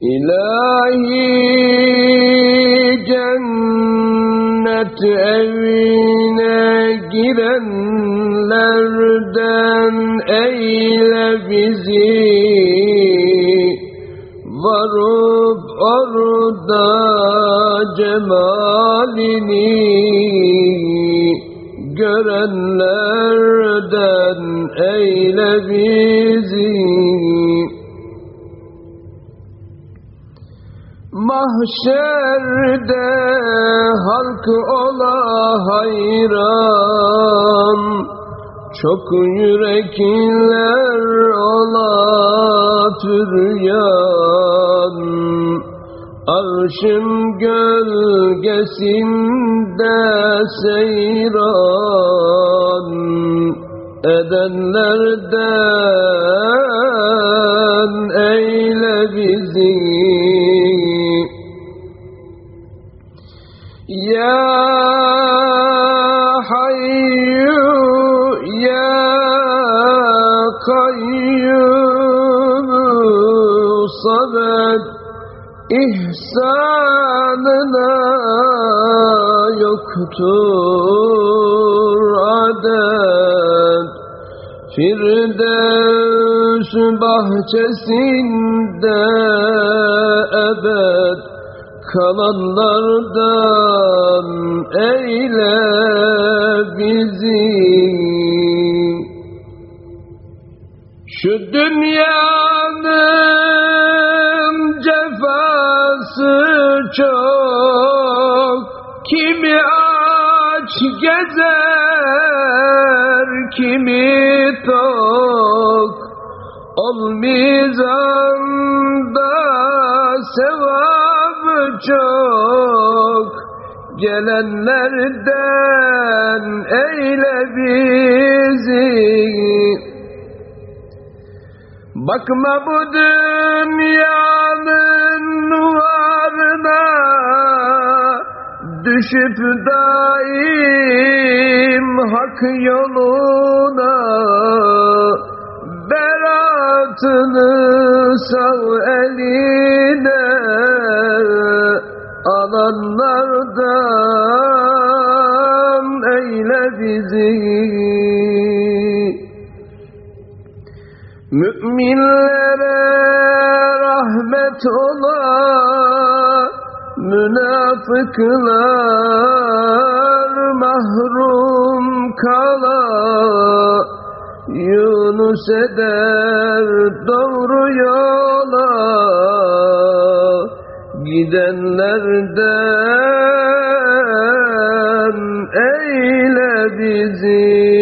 İlahi cennet evine girenlerden eyle bizi. Varıp orada cemalini görenlerden eyle bizi Mahşerde halk ola hayran. Çok yürekler ola türyan. Arşın gölgesinde seyran. Edenlerden eyle bizi Ya Hayyu Ya Kayyum Samet ihsanına yoktur adet. Firdevs bahçesinde ebed kalanlardan eyle bizi. Şu dünyanın cefası çok. Kimi aç gezer, kimi tok. Ol mizanda sevap çok Gelenlerden eyle bizi. Bakma bu dünyanın varına Düşüp daim hak yoluna Beratını sal eline bizi Müminlere rahmet ola Münafıklar mahrum kala. Yunus eder doğru yola Gidenlerden يجزي